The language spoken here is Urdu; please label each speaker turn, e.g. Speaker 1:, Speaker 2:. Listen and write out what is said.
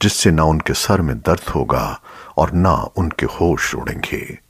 Speaker 1: جس سے نہ ان کے سر میں درد ہوگا اور نہ ان کے ہوش اڑیں گے۔